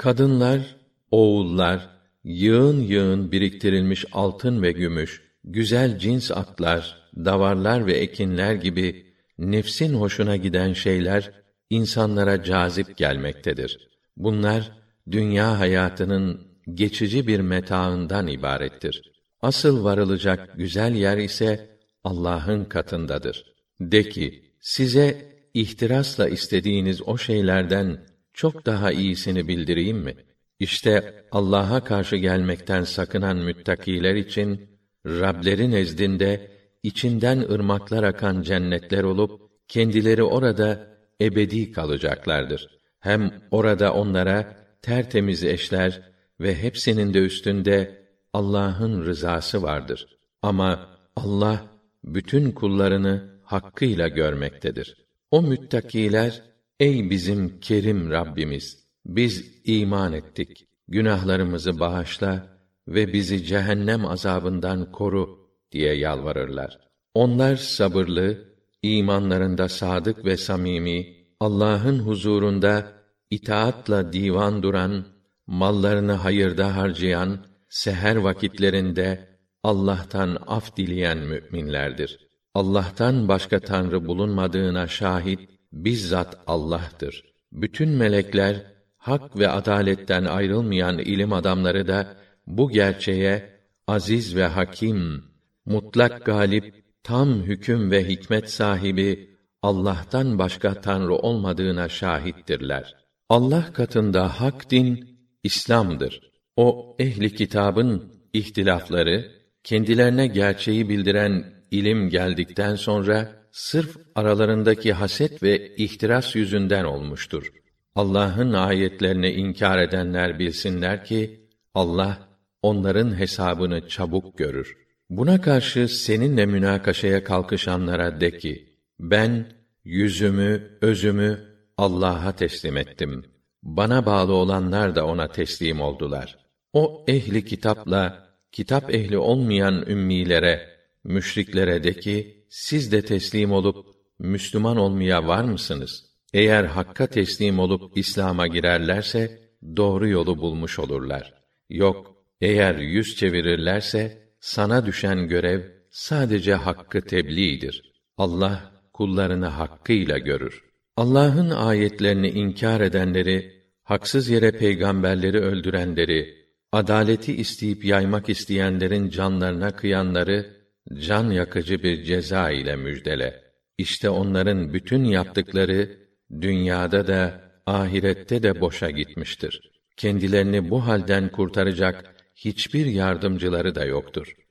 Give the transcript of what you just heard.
Kadınlar, oğullar, yığın yığın biriktirilmiş altın ve gümüş, güzel cins atlar, davarlar ve ekinler gibi nefsin hoşuna giden şeyler insanlara cazip gelmektedir. Bunlar dünya hayatının geçici bir metaından ibarettir. Asıl varılacak güzel yer ise Allah'ın katındadır. De ki, size ihtirasla istediğiniz o şeylerden çok daha iyisini bildireyim mi? İşte Allah'a karşı gelmekten sakınan müttakiler için Rableri nezdinde içinden ırmaklar akan cennetler olup kendileri orada ebedi kalacaklardır. Hem orada onlara tertemiz eşler ve hepsinin de üstünde Allah'ın rızası vardır. Ama Allah bütün kullarını hakkıyla görmektedir. O müttakiler, ey bizim kerim Rabbimiz, biz iman ettik. Günahlarımızı bağışla ve bizi cehennem azabından koru diye yalvarırlar. Onlar sabırlı, imanlarında sadık ve samimi, Allah'ın huzurunda itaatla divan duran, mallarını hayırda harcayan, seher vakitlerinde Allah'tan af dileyen müminlerdir. Allah'tan başka tanrı bulunmadığına şahit bizzat Allah'tır. Bütün melekler hak ve adaletten ayrılmayan ilim adamları da bu gerçeğe aziz ve hakim, mutlak galip, tam hüküm ve hikmet sahibi Allah'tan başka tanrı olmadığına şahittirler. Allah katında hak din İslam'dır. O ehli kitabın ihtilafları kendilerine gerçeği bildiren ilim geldikten sonra sırf aralarındaki haset ve ihtiras yüzünden olmuştur. Allah'ın ayetlerini inkar edenler bilsinler ki Allah onların hesabını çabuk görür. Buna karşı seninle münakaşaya kalkışanlara de ki: Ben yüzümü, özümü Allah'a teslim ettim. Bana bağlı olanlar da ona teslim oldular. O ehli kitapla kitap ehli olmayan ümmilere, müşriklere de ki, siz de teslim olup Müslüman olmaya var mısınız? Eğer hakka teslim olup İslam'a girerlerse doğru yolu bulmuş olurlar. Yok, eğer yüz çevirirlerse sana düşen görev sadece hakkı tebliğdir. Allah kullarını hakkıyla görür. Allah'ın ayetlerini inkar edenleri, haksız yere peygamberleri öldürenleri, adaleti isteyip yaymak isteyenlerin canlarına kıyanları can yakıcı bir ceza ile müjdele. İşte onların bütün yaptıkları dünyada da ahirette de boşa gitmiştir. Kendilerini bu halden kurtaracak hiçbir yardımcıları da yoktur.